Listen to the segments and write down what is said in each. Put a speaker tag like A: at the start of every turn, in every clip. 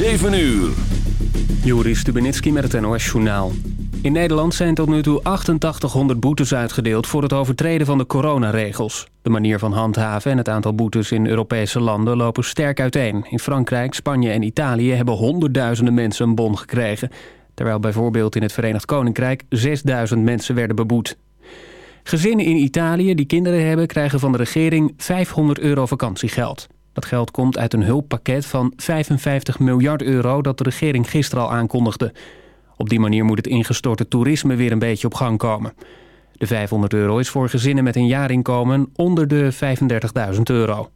A: 7 uur.
B: Joris Stubenitski met het NOS-journaal. In Nederland zijn tot nu toe 8800 boetes uitgedeeld... voor het overtreden van de coronaregels. De manier van handhaven en het aantal boetes in Europese landen... lopen sterk uiteen. In Frankrijk, Spanje en Italië hebben honderdduizenden mensen een bon gekregen... terwijl bijvoorbeeld in het Verenigd Koninkrijk 6000 mensen werden beboet. Gezinnen in Italië die kinderen hebben... krijgen van de regering 500 euro vakantiegeld. Dat geld komt uit een hulppakket van 55 miljard euro... dat de regering gisteren al aankondigde. Op die manier moet het ingestorte toerisme weer een beetje op gang komen. De 500 euro is voor gezinnen met een jaarinkomen onder de 35.000 euro.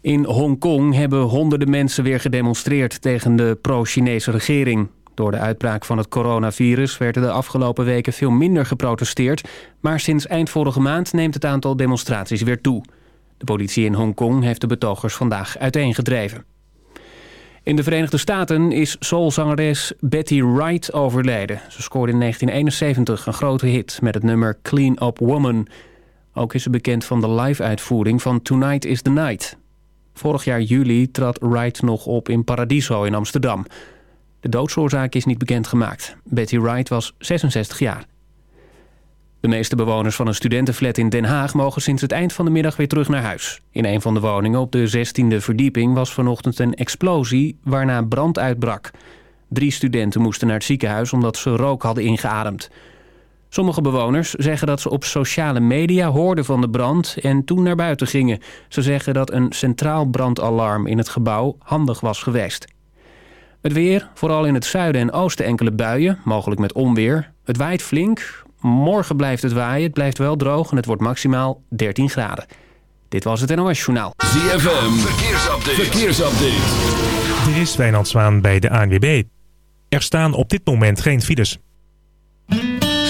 B: In Hongkong hebben honderden mensen weer gedemonstreerd tegen de pro-Chinese regering. Door de uitbraak van het coronavirus werd er de afgelopen weken veel minder geprotesteerd... maar sinds eind vorige maand neemt het aantal demonstraties weer toe... De politie in Hongkong heeft de betogers vandaag uiteengedreven. In de Verenigde Staten is soulzangeres Betty Wright overleden. Ze scoorde in 1971 een grote hit met het nummer Clean Up Woman. Ook is ze bekend van de live-uitvoering van Tonight is the Night. Vorig jaar juli trad Wright nog op in Paradiso in Amsterdam. De doodsoorzaak is niet bekendgemaakt. Betty Wright was 66 jaar. De meeste bewoners van een studentenflat in Den Haag... mogen sinds het eind van de middag weer terug naar huis. In een van de woningen op de 16e verdieping was vanochtend een explosie... waarna brand uitbrak. Drie studenten moesten naar het ziekenhuis omdat ze rook hadden ingeademd. Sommige bewoners zeggen dat ze op sociale media hoorden van de brand... en toen naar buiten gingen. Ze zeggen dat een centraal brandalarm in het gebouw handig was geweest. Het weer, vooral in het zuiden en oosten enkele buien, mogelijk met onweer. Het waait flink, Morgen blijft het waaien, het blijft wel droog en het wordt maximaal 13 graden. Dit was het NOS Journaal.
A: ZFM, verkeersupdate. verkeersupdate.
C: Er is Wijnand Zwaan bij de ANWB. Er staan op dit moment geen files.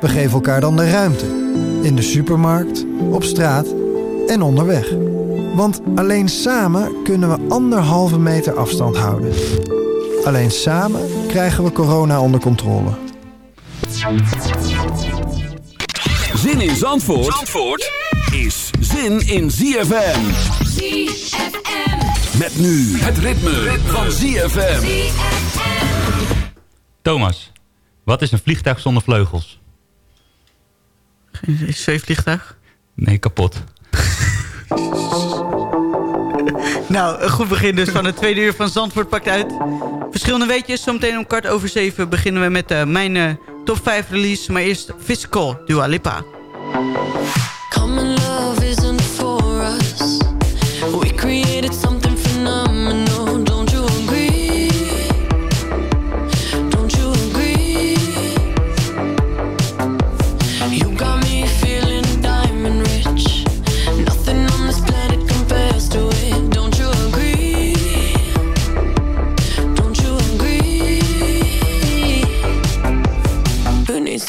D: We geven elkaar dan de ruimte. In de supermarkt, op straat en onderweg. Want alleen samen kunnen we anderhalve meter afstand houden. Alleen samen krijgen we corona onder controle.
A: Zin in Zandvoort, Zandvoort is zin in ZFM.
E: ZFM.
A: Met nu het ritme, van ZFM.
F: Thomas, wat is een vliegtuig zonder vleugels? Geen zweefvliegtuig?
G: Nee, kapot.
F: nou, een goed begin dus van het tweede uur van Zandvoort pakt uit. Verschillende weetjes, zometeen om kwart over zeven beginnen we met eh, mijn eh, top 5 release. Maar eerst Physical Dua Lipa.
H: Love is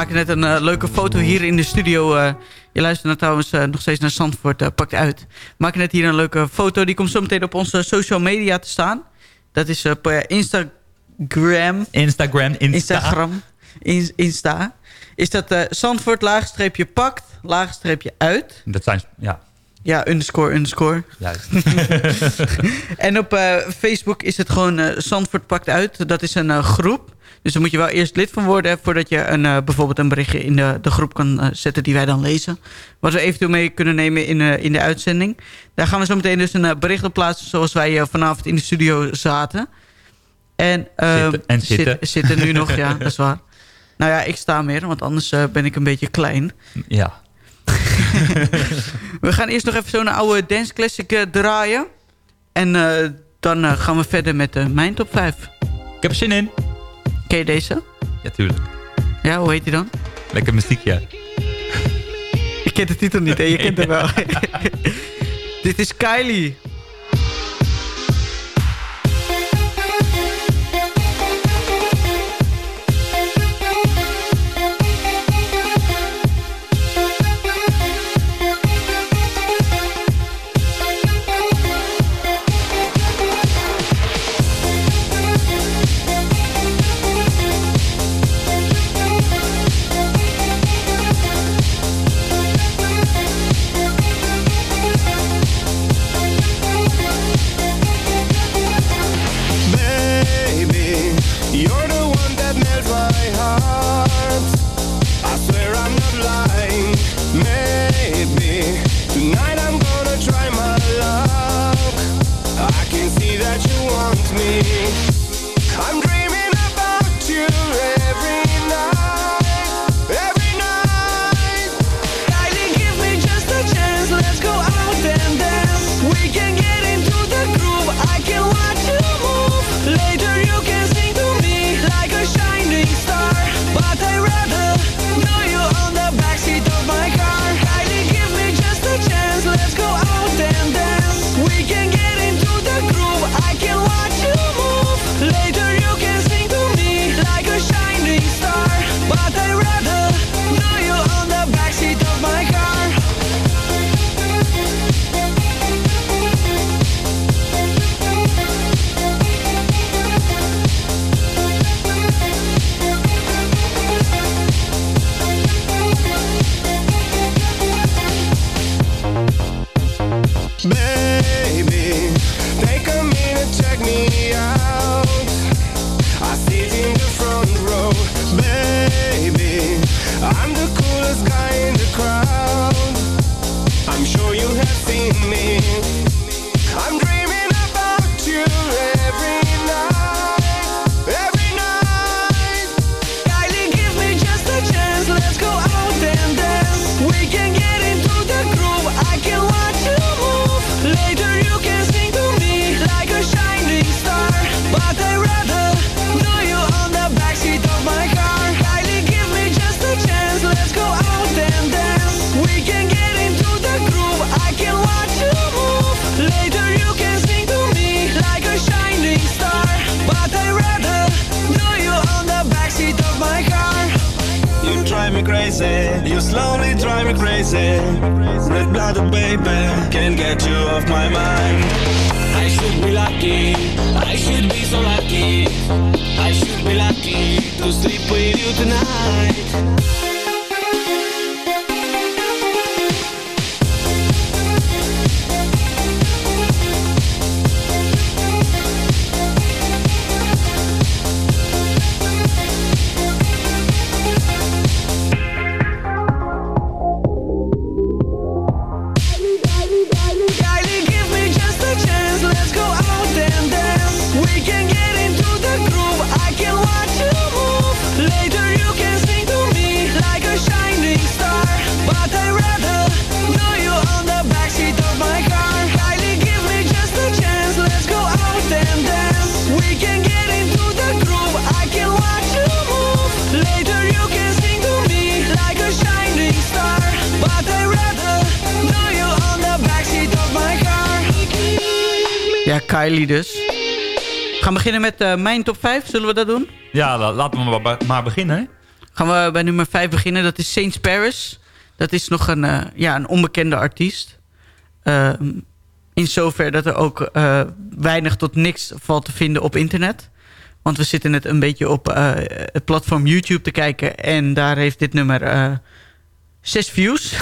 I: Maken net een eh, leuke foto hier in de studio. eh. je luistert nou trouwens eh, nog steeds naar Zandvoort, pakt uit. We maken net hier een leuke foto. Die komt zo meteen op onze social media te staan. Dat is op eh, Instagram.
G: Instagram, Insta.
I: Instagram. In- Insta. Is dat Zandvoort, laagstreepje pakt, laagstreepje uit.
G: Dat zijn, ja,
I: Ja, underscore, underscore.
G: juist.
I: En op eh, Facebook is het gewoon Zandvoort pakt uit. Dat is een eh, groep. Dus daar moet je wel eerst lid van worden... voordat je een, bijvoorbeeld een berichtje in de, de groep kan zetten... die wij dan lezen. Wat we eventueel mee kunnen nemen in, in de uitzending. Daar gaan we zo meteen dus een bericht op plaatsen... zoals wij vanavond in de studio zaten. En, eh,
G: Zitten en
I: zit-
G: zitten.
I: nu nog, ja, dat is waar. Nou ja, ik sta meer, want anders ben ik een beetje klein.
G: Ja.
I: We gaan eerst nog even zo'n oude dance classic eh, draaien. En eh, dan eh, gaan we verder met mijn top 5.
G: Ik heb er zin in.
I: Ken je deze?
G: Ja, tuurlijk.
I: Ja, hoe heet die dan?
G: Lekker muziekje.
I: Ik ken de titel niet, hè? Je kent hem wel. Dit is Kylie.
F: Ja, dus. We gaan beginnen met eh, mijn top 5. Zullen we dat doen?
G: Ja, la- laten we maar, maar beginnen. hè.
F: Gaan we bij nummer 5 beginnen. Dat is Saints Paris. Dat is nog een, eh, ja, een onbekende artiest. Ehm, in zover dat er ook eh, weinig tot niks valt te vinden op internet. Want we zitten net een beetje op het platform YouTube te kijken. En daar heeft dit nummer zes views.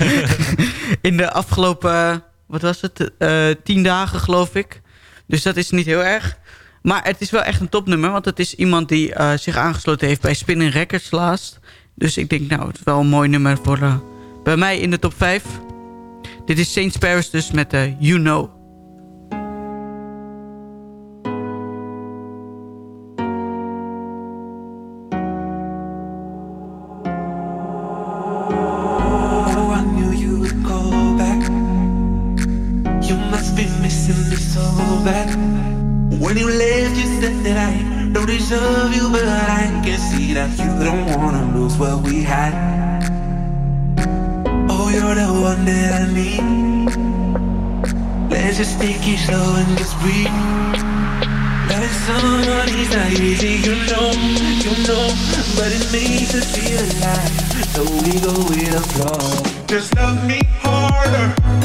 F: in de afgelopen, wat was het, eh, tien dagen geloof ik. Dus dat is niet heel erg. Maar het is wel echt een topnummer. Want het is iemand die eh, zich aangesloten heeft bij Spinning Records laatst. Dus ik denk, nou, het is wel een mooi nummer voor eh, bij mij in de top 5. Dit is Saints Paris dus met You Know.
J: I you, but I can see that you don't wanna lose what we had. Oh, you're the one that I need. Let's just take it slow and just breathe. Loving someone is not easy, you know, you know, but it makes us feel alive. So we go with the flow. Just love me harder.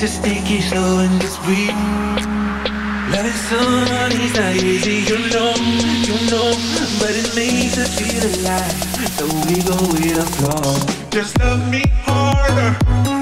J: Let's just it slow and just breathe. Loving someone is not easy, you know, you know, but it makes us feel alive. So we go with the flow. Just love me harder.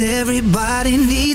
K: Everybody needs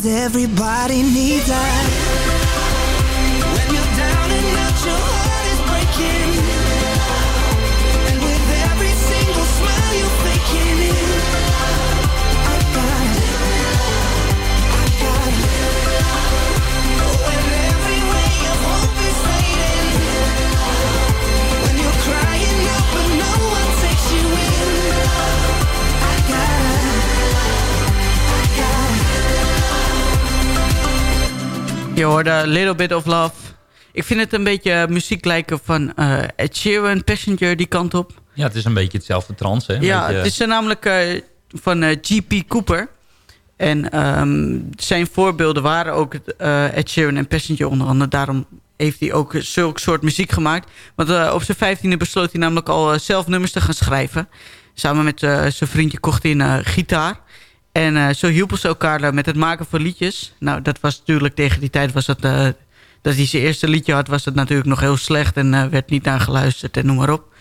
L: sometimes everybody needs us.
F: Je hoorde A Little Bit of Love. Ik vind het een beetje muziek lijken van eh Ed Sheeran, Passenger, die kant op.
G: Ja, het is een beetje hetzelfde trans, hè? Een
F: Ja,
G: beetje-
F: het is eh, namelijk eh, van eh, G.P. Cooper. En ehm, zijn voorbeelden waren ook eh, Ed Sheeran en Passenger onder andere. Daarom heeft hij ook zulk soort muziek gemaakt. Want eh, op zijn vijftiende besloot hij namelijk al eh, zelf nummers te gaan schrijven. Samen met eh, zijn vriendje kocht hij een eh, gitaar. En eh, zo hielpen ze elkaar met het maken van liedjes. Nou, dat was natuurlijk tegen die tijd was dat... eh, dat hij zijn eerste liedje had, was het natuurlijk nog heel slecht... en eh, werd niet naar geluisterd en noem maar op.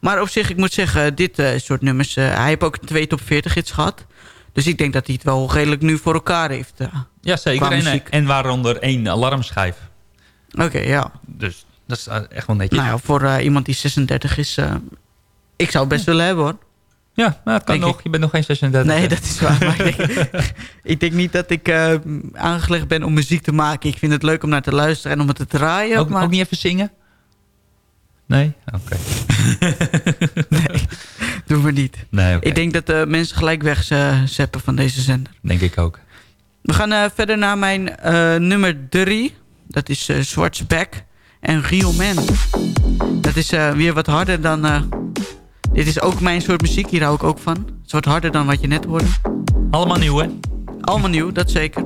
F: Maar op zich, ik moet zeggen, dit soort nummers... hij heeft ook twee top 40 hits gehad. Dus ik denk dat hij het wel redelijk nu voor elkaar heeft.
G: Ja, zeker. En, en waaronder één alarmschijf.
F: Oké, ja.
G: Dus dat is echt wel netjes.
F: Nou ja, voor iemand die 36 is... ik zou het best willen hebben, hoor.
G: Ja, nou, het kan nog.
F: ik.
G: Je bent nog geen 36.
F: Nee, dat is waar. Maar ik, denk, ik denk niet dat ik eh, aangelegd ben om muziek te maken. Ik vind het leuk om naar te luisteren en om het te draaien.
G: Ook,
F: maar...
G: ook niet even zingen? Nee? Oké.
F: Doen we niet.
G: Nee.
F: Ik denk dat de mensen gelijk wegzeppen van deze zender.
G: Denk ik ook.
F: We gaan eh, verder naar mijn eh, nummer 3. Dat is eh Zwartsback en Real Man. Dat is eh, weer wat harder dan... dit is ook mijn soort muziek, hier hou ik ook van. Is wat harder dan wat je net hoorde.
G: Allemaal nieuw, hè?
F: Allemaal nieuw, dat zeker.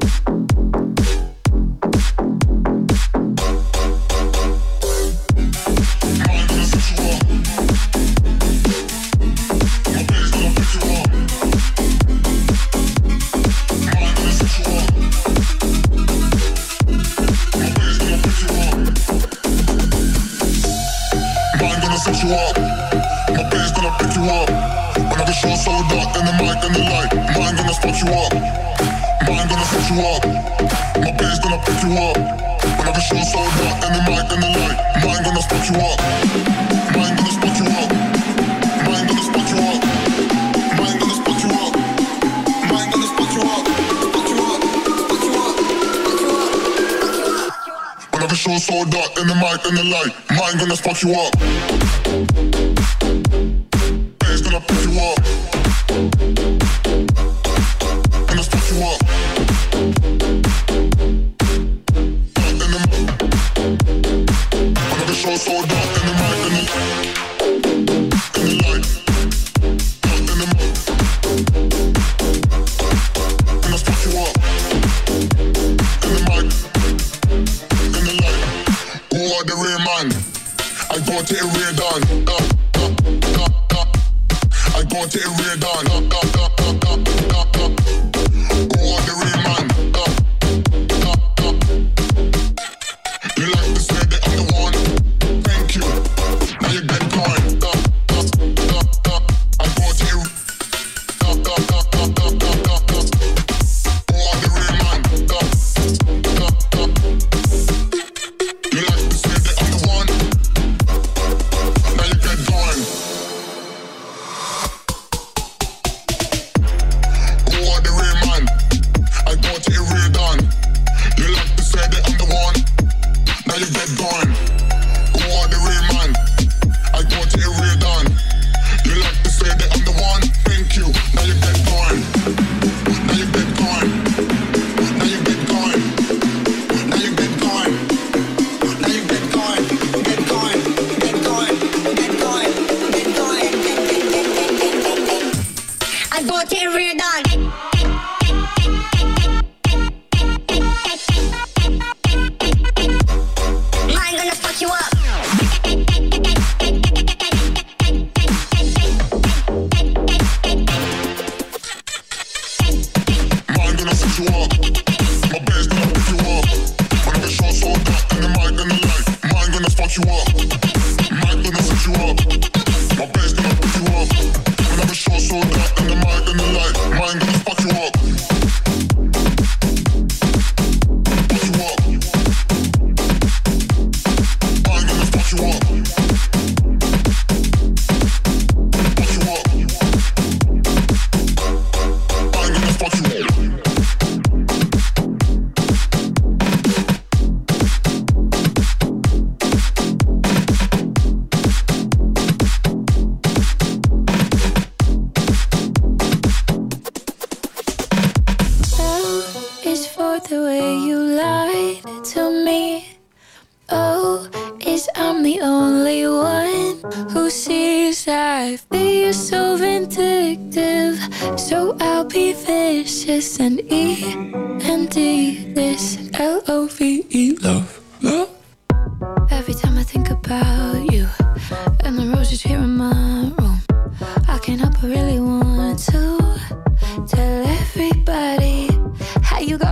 M: When the show sold out, then the mic and the light. Mind gonna spot you up. Mind gonna set you up. My bass gonna pick you up. When the show sold out, then the mic and the light. Mind gonna spot you up. Mind gonna spot you up. Mind gonna spot you up. Mind gonna spot you up. Mind gonna spot you up. Spot you up. Spot you up. Spot you up. When the show sold out, then the mic and the light. Mind gonna spot you up. The
N: way you lied to me. O is I'm the only one who sees I've been so vindictive. So I'll be vicious and E and D this L O V E love. love. Every time I think about you and the roses here in my room, I can't help but really want to tell everybody how you got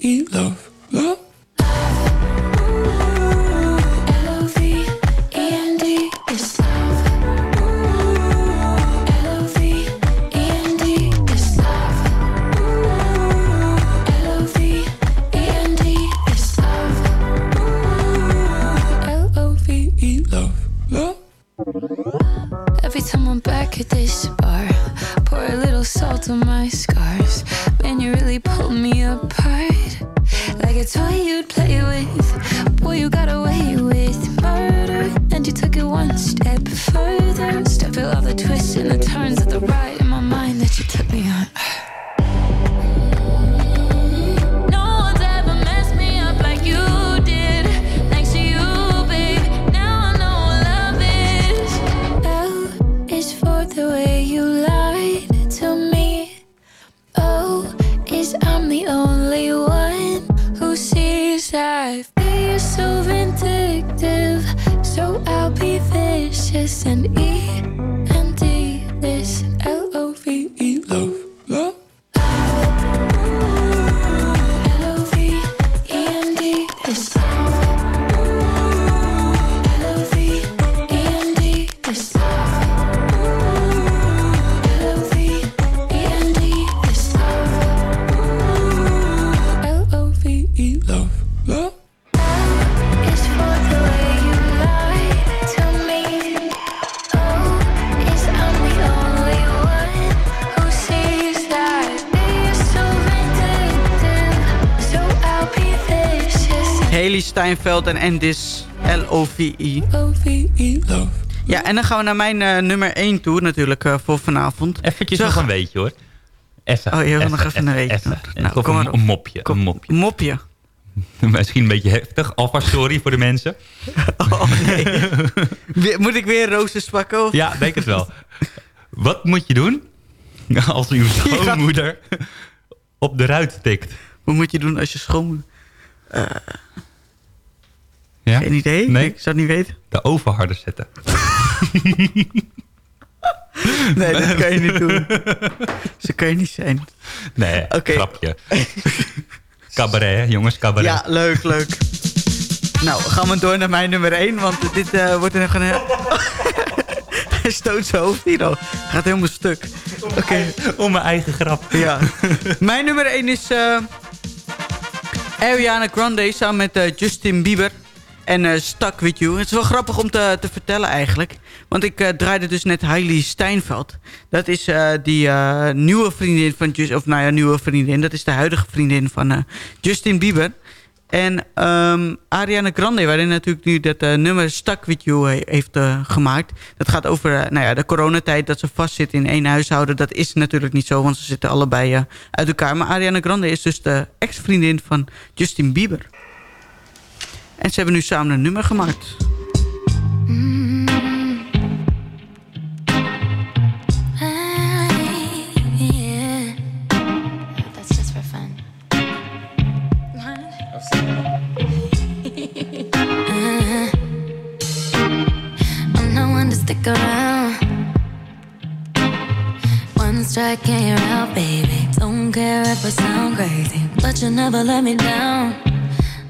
N: E love, love Every time I'm back at this bar, pour a little salt on my scars. Man, you really pulled me apart. Like a toy you'd play with. Boy, you got away with murder. And you took it one step further. Step through all the twists and the turns of the ride in my mind that you took me on.
F: En Endis L-O-V-I.
N: Love.
F: Ja, en dan gaan we naar mijn eh, nummer 1 toe natuurlijk eh, voor vanavond.
G: Eventjes
F: Zo,
G: nog een weetje hoor. Even.
F: Oh, je wil nog even een weetje.
G: Even.
F: Nou, kom maar
G: een,
F: op.
G: een mopje. Een mopje.
F: Mopje.
G: Misschien een beetje heftig. Alvast sorry voor de mensen.
F: Weer- Moet ik weer roosters pakken? Of?
G: Ja, denk het wel. Wat moet je doen als uw schoonmoeder op de ruit tikt?
F: Wat moet je doen als je schoon... Eh,
G: Ja?
F: Geen idee?
G: Nee?
F: Ik zou het niet weten.
G: De oven harder zetten.
F: Nee, dat kan je niet doen. Zo kan je niet zijn.
G: Nee,
F: Oké.
G: grapje. Cabaret, hè, jongens, cabaret.
F: Ja, leuk, leuk. Nou, gaan we door naar mijn nummer 1, want dit eh, wordt nog een... Hij stoot zijn hoofd hier al. Gaat helemaal stuk. Oké.
G: Om mijn eigen grap.
F: Ja. mijn nummer 1 is eh Ariana Grande samen met eh, Justin Bieber. En eh Stuck With You. Het is wel grappig om te, te vertellen eigenlijk. Want ik eh, draaide dus net Hailey Steinfeld. Dat is eh, die nieuwe vriendin van... Just, of nou ja, nieuwe vriendin. Dat is de huidige vriendin van Justin Bieber. En ehm, Ariana Grande, waarin natuurlijk nu dat nummer Stuck With You he- heeft gemaakt. Dat gaat over nou ja, de coronatijd, dat ze vastzitten in één huishouden. Dat is natuurlijk niet zo, want ze zitten allebei uit elkaar. Maar Ariana Grande is dus de ex-vriendin van Justin Bieber. En ze hebben nu samen een nummer gemaakt.
O: Strike and you're out, baby. Don't care if I sound crazy, but you never let me down.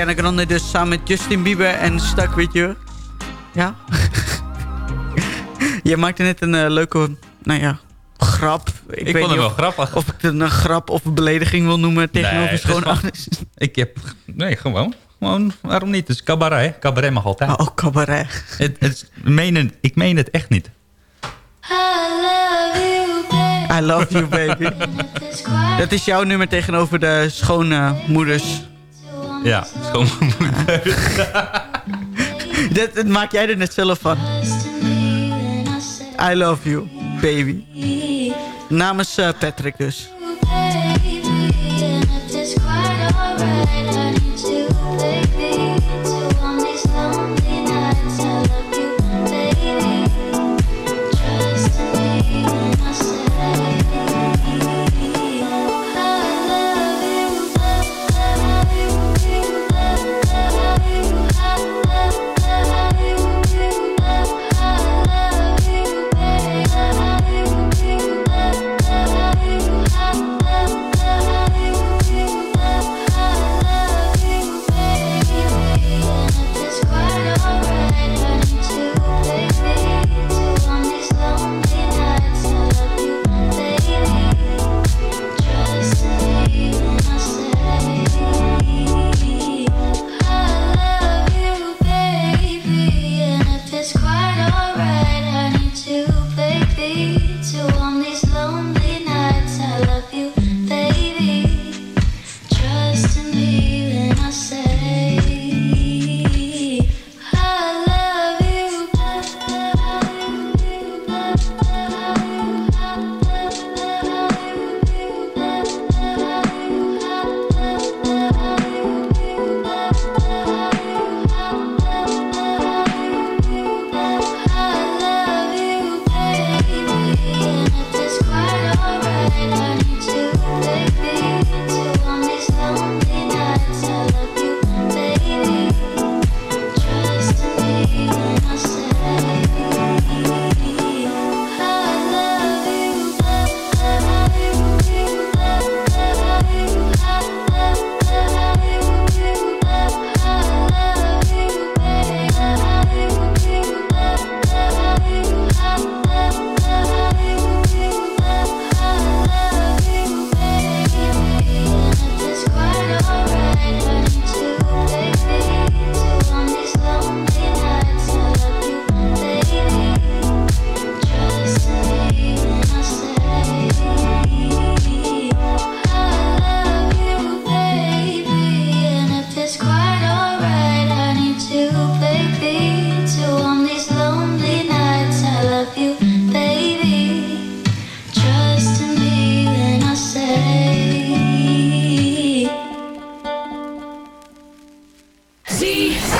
F: Ariana Grande dus samen met Justin Bieber en Stuck With You. Ja. Je maakte net een eh, leuke, nou ja, grap. Ik,
G: vond
F: niet
G: wel
F: of-
G: grappig.
F: Of ik het een grap of een belediging wil noemen tegenover
G: het is
F: schoon.
G: Ik heb... Nee, gewoon. Gewoon, waarom niet? Het is cabaret. Cabaret mag altijd.
F: Oh, cabaret.
G: Het, het, is- meen het- ik meen het echt niet.
F: I love you, baby. Dat is jouw nummer tegenover de schoonmoeders.
G: Ja, schoonmoeder.
F: dat, dat maak jij er net zelf van. I love you, baby. Namens eh, Patrick dus.
O: I you,
P: Z.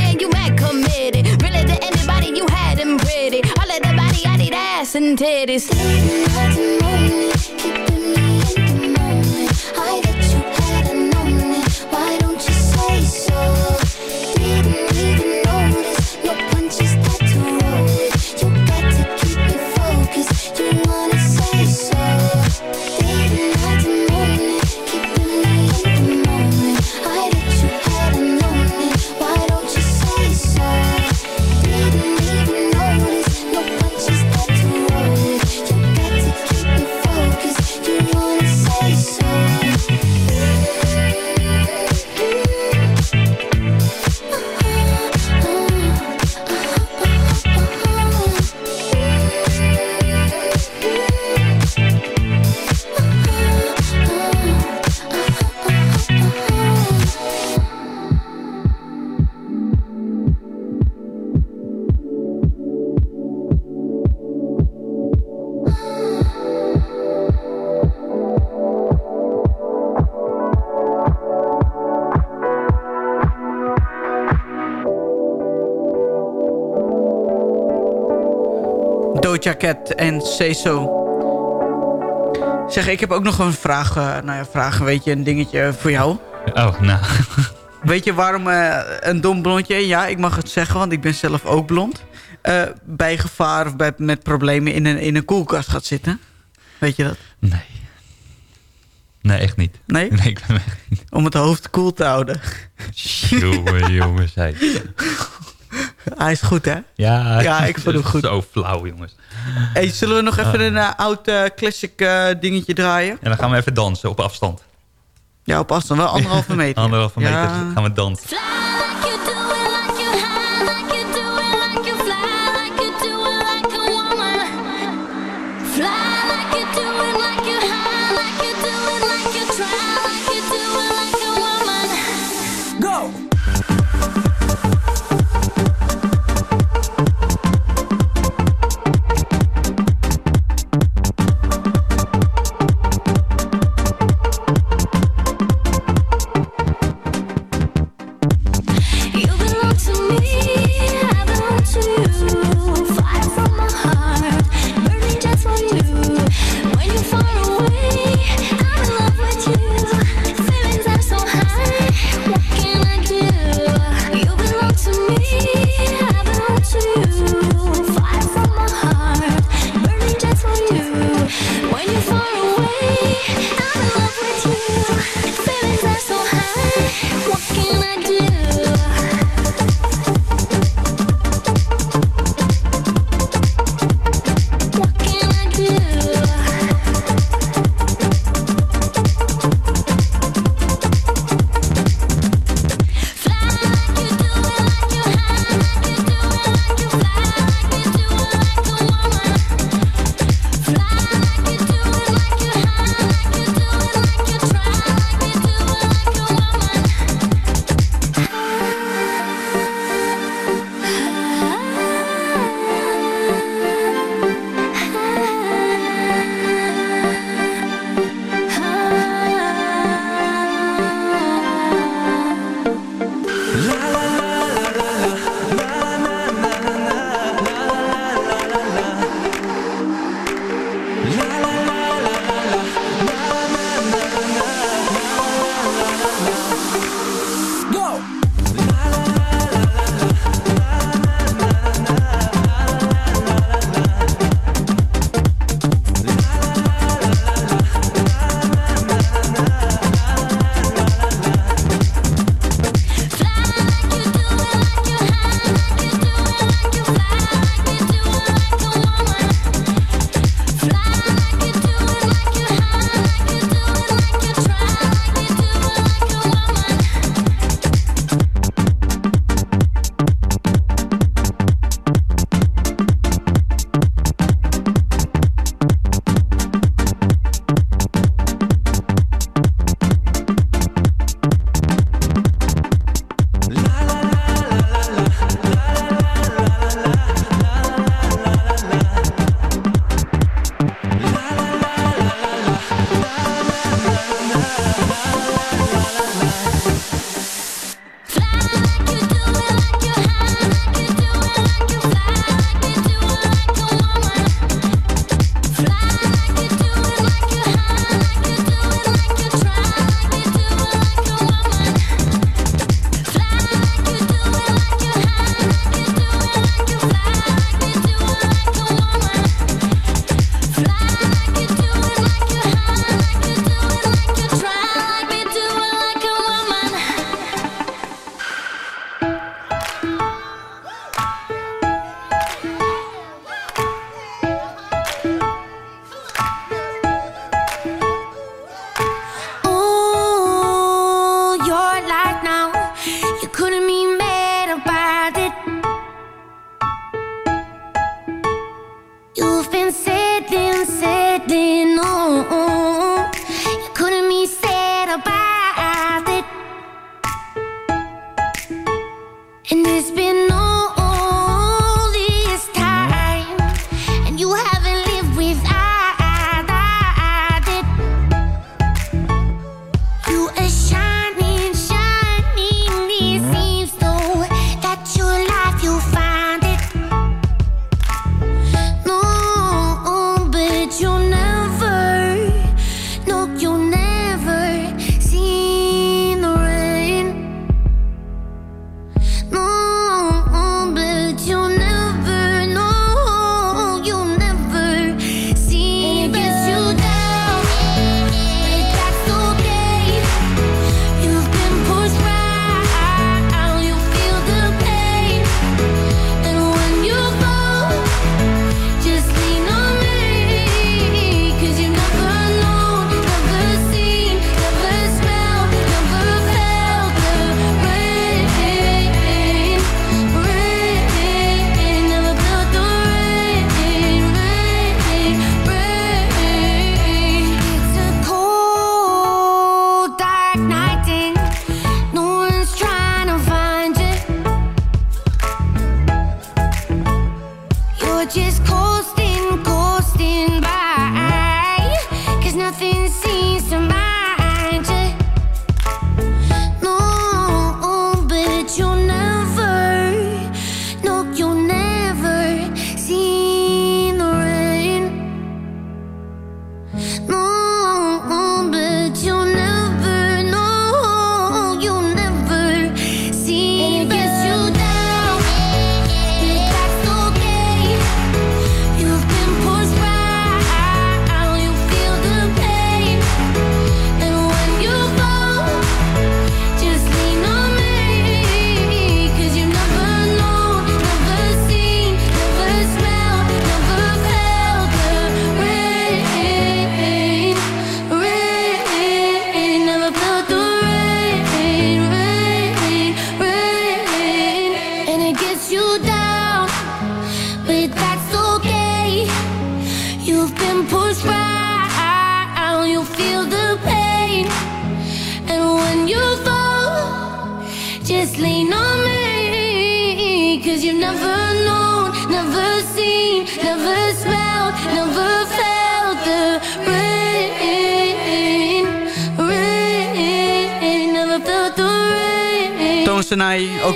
P: and titties.
F: En Seso. Zeg, ik heb ook nog een vraag. Eh, nou ja, vraag, weet je, een dingetje voor jou.
G: Oh, nou.
F: Weet je waarom eh, een dom blondje... Ja, ik mag het zeggen, want ik ben zelf ook blond. Uh, bij gevaar of met problemen in een, in een koelkast gaat zitten. Weet je dat?
O: Nee. Nee, echt niet.
F: Nee?
O: Nee, ik ben echt.
F: Om het hoofd koel te houden.
O: Jongen, jongens, zij.
F: Hij is goed, hè?
O: Ja,
F: Ja, ik vond hem goed.
O: Zo flauw, jongens.
F: Hey, zullen we nog even
O: Ah.
F: een eh, oud eh, classic eh, dingetje draaien?
O: En dan gaan we even dansen op afstand.
F: Ja, op afstand. Wel anderhalve meter.
O: Anderhalve meter
F: Ja.
O: gaan we dansen.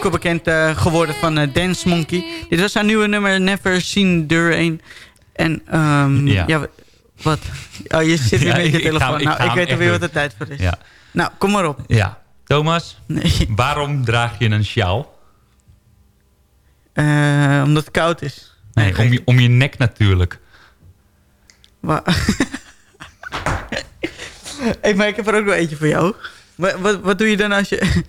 F: Ook wel bekend eh, geworden van eh, Dance Monkey. Dit was haar nieuwe nummer Never Seen Deur 1. En ehm, ja.
G: Ja.
F: wat? Oh, je zit weer
G: Ja,
F: met je telefoon.
G: ik
F: nou, ik weet
G: echt
F: weer wat de tijd voor is.
G: Ja.
F: Nou, kom maar op.
G: Ja. Thomas, waarom draag je een sjaal?
F: Eh, omdat het koud is.
G: Nee, om je, om je nek natuurlijk.
F: Wa- hey, maar ik heb er ook nog eentje voor jou. Wat, wat, wat doe je dan als je...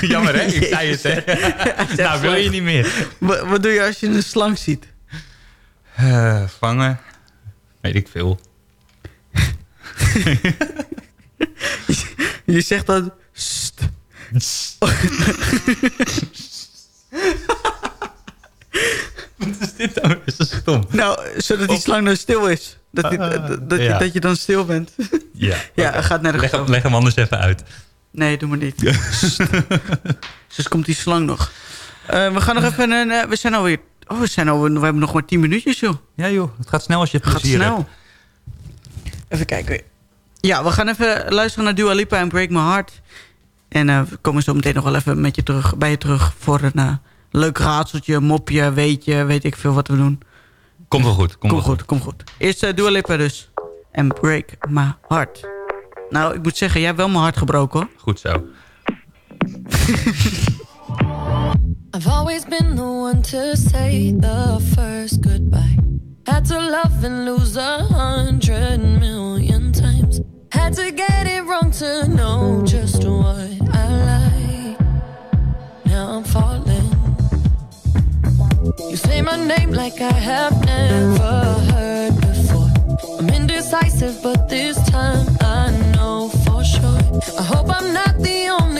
G: Jammer hè, ik zei het hè. nou, wil je niet meer.
F: Wat, wat doe je als je een slang ziet?
G: Eh, vangen. Weet ik veel.
F: Je zegt dan... "Sst."
G: Wat is dit nou? Is dat stom?
F: Nou, zodat die slang dan stil is. Dat,
G: Ah,
F: dat, dat, je, dat je dan stil bent.
G: Ja.
F: Ja, gaat nergens
G: leg, leg hem anders even uit.
F: Nee, doe maar niet. Dus komt die slang nog. Eh, we gaan nog even... Een, eh, we zijn alweer... Oh, we, zijn al, we hebben nog maar 10 minuutjes, joh.
G: Ja joh, het gaat snel als je
F: Het gaat
G: plezier
F: snel.
G: hebt.
F: Even kijken. Ja, we gaan even luisteren naar Dua Lipa en Break My Heart. En eh, we komen zo meteen nog wel even met je terug, bij je terug... voor een eh, leuk raadseltje, mopje, weetje, weet ik veel wat we doen.
G: Komt wel goed. Komt
F: Kom
G: wel
F: goed, kom goed. Eerst uh, Dua Lipa dus. En Break My Heart. Nou, ik moet zeggen, jij hebt wel mijn hart gebroken, hoor.
G: Goed zo.
H: I've always been the one to say the first goodbye. Had to love and lose a hundred million times. Had to get it wrong to know just what You say my name like I have never heard before. I'm indecisive, but this time I know for sure. I hope I'm not the only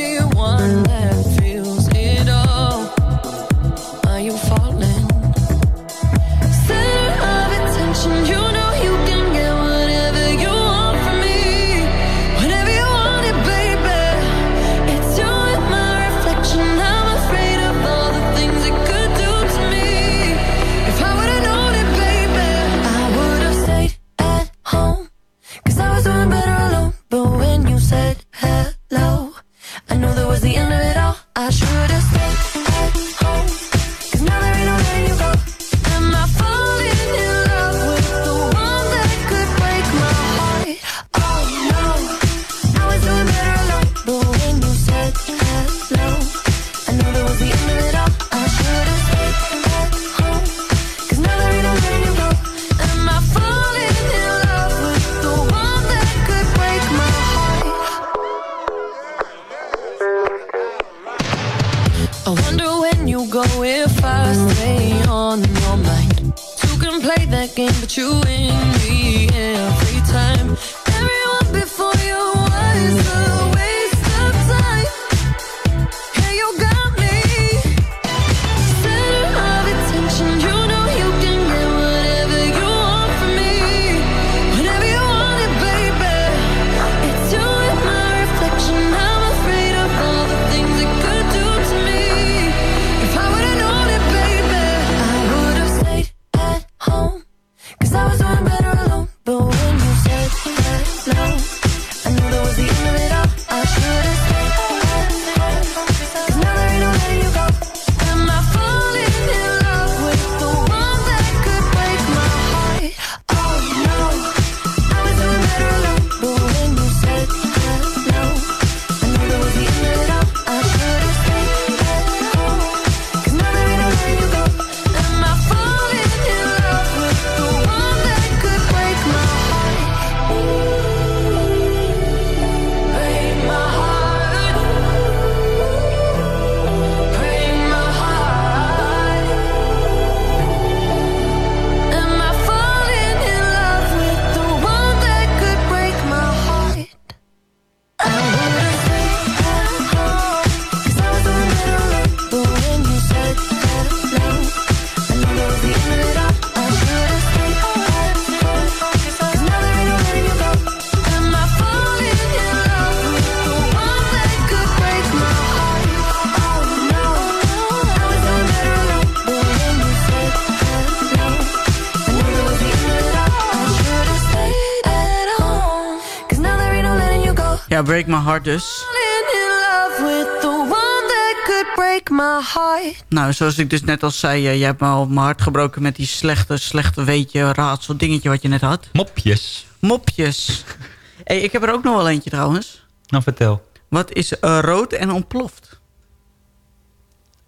H: Break My Heart
F: dus.
E: in love with the one that could break my heart.
F: Nou, zoals ik dus net al zei, eh, jij hebt me al mijn hart gebroken met die slechte, slechte weetje, raadsel, dingetje wat je net had.
G: Mopjes.
F: Mopjes. hey, ik heb er ook nog wel eentje trouwens.
G: Nou, vertel.
F: Wat is eh, rood en ontploft?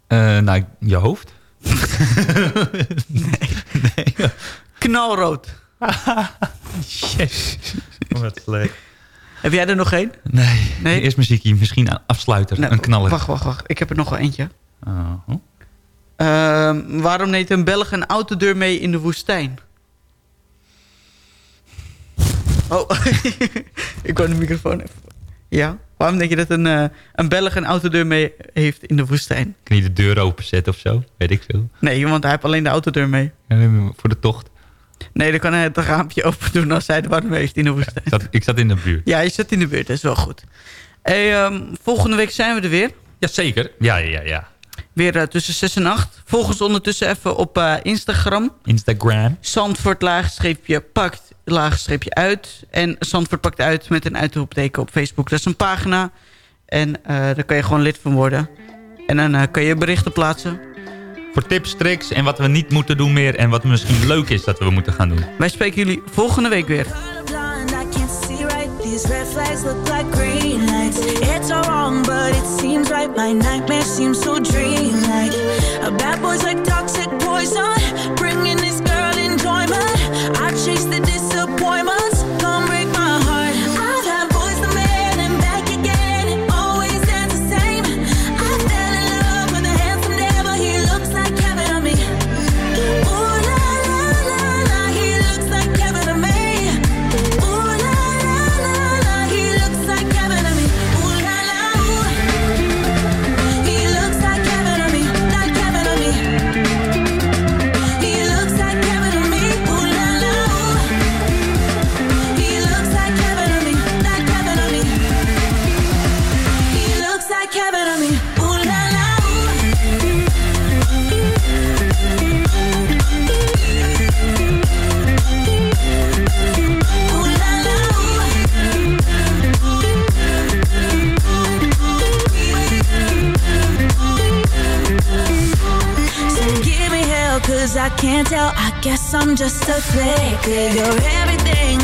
G: Eh, nou, je hoofd?
F: Knalrood.
G: yes. Wat leuk.
F: Heb jij er nog één?
G: Nee,
F: Nee?
G: eerst muziekje. Misschien een afsluiter, een knaller.
F: Wacht, wacht, wacht. Ik heb er nog wel eentje.
G: Oh.
F: Ehm, waarom neemt een Belg een autodeur mee in de woestijn? Oh, ik wou de microfoon even... Ja? Waarom denk je dat een, eh, een Belg een autodeur mee heeft in de woestijn?
G: Kun je de deur openzetten of zo? Weet ik veel.
F: Nee, want hij heeft alleen de autodeur mee.
G: Ja, Voor de tocht.
F: Nee, dan kan hij het raampje open doen als hij de warm heeft in de woestijn.
G: Ik zat, ik zat in de buurt.
F: Ja, je zit in de buurt, dat is wel goed. Hey, ehm, volgende week zijn we er weer.
G: Jazeker. Ja, ja, ja.
F: Weer eh, tussen 6 en 8. Volg ons ondertussen even op eh, Instagram.
G: Instagram.
F: Zandvoort laagstreepje pakt laagstreepje uit. En Zandvoort pakt uit met een uitroepteken op Facebook. Dat is een pagina. En eh, daar kan je gewoon lid van worden. En dan kan je berichten plaatsen.
G: Voor tips, tricks en wat we niet moeten doen meer. En wat misschien leuk is dat we moeten gaan doen.
F: Wij spreken jullie volgende week weer.
L: blind, I can't see right. These red flags look like green lights. It's all wrong, but it seems right. My nightmare seems so dreamlike. A bad boys like toxic poison, bringing this girl enjoyment. I chase the hell, cause I can't tell. I guess I'm just a faker. You're everything